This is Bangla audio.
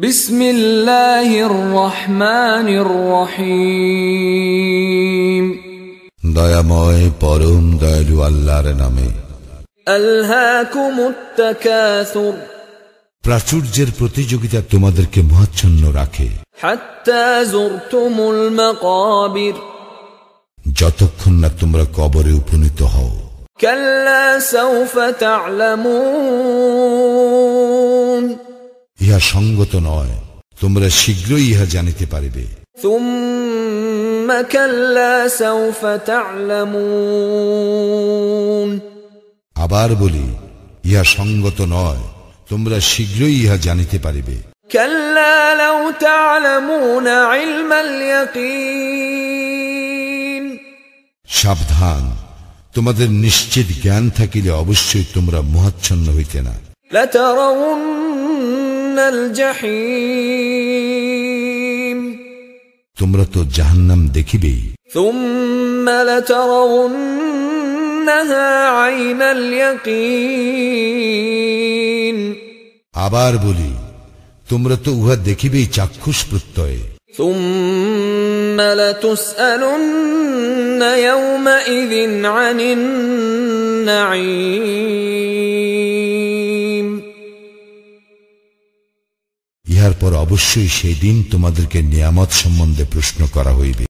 বিসমিল্লাহির রহমানির রহিম। দয়াময় পরম দয়ালু আল্লাহর নামে। প্রাচুর্যের প্রতিযোগিতা তোমাদেরকে মহাচ্ছন্ন রাখে। যতক্ষণ না তোমরা কবরে উপনীত হও। কেল্লা সাউফা তা'লামুন। ইহা সঙ্গত নয়। তোমরা শীঘ্রই ইহা জানিতে পারিবে। আবার বলি ইহা সঙ্গত নয়। তোমরা শীঘ্রই ইহা জানিতে পারিবে। সাবধান। তোমাদের নিশ্চিত জ্ঞান থাকিলে অবশ্যই তোমরা মহাচ্ছন্ন হইতে না। তোমরা তো জাহান্নাম দেখিবেই ثم لترونها عين اليقين আবার বলি তোমরা তো উহা দেখিবেই চাক্ষুষ প্রত্যয়ে ثم لتسألن يومئذ عن النعيم ইহার পর অবশ্যই সেই দিন তোমাদেরকে নিয়ামত সম্বন্ধে প্রশ্ন করা হইবে।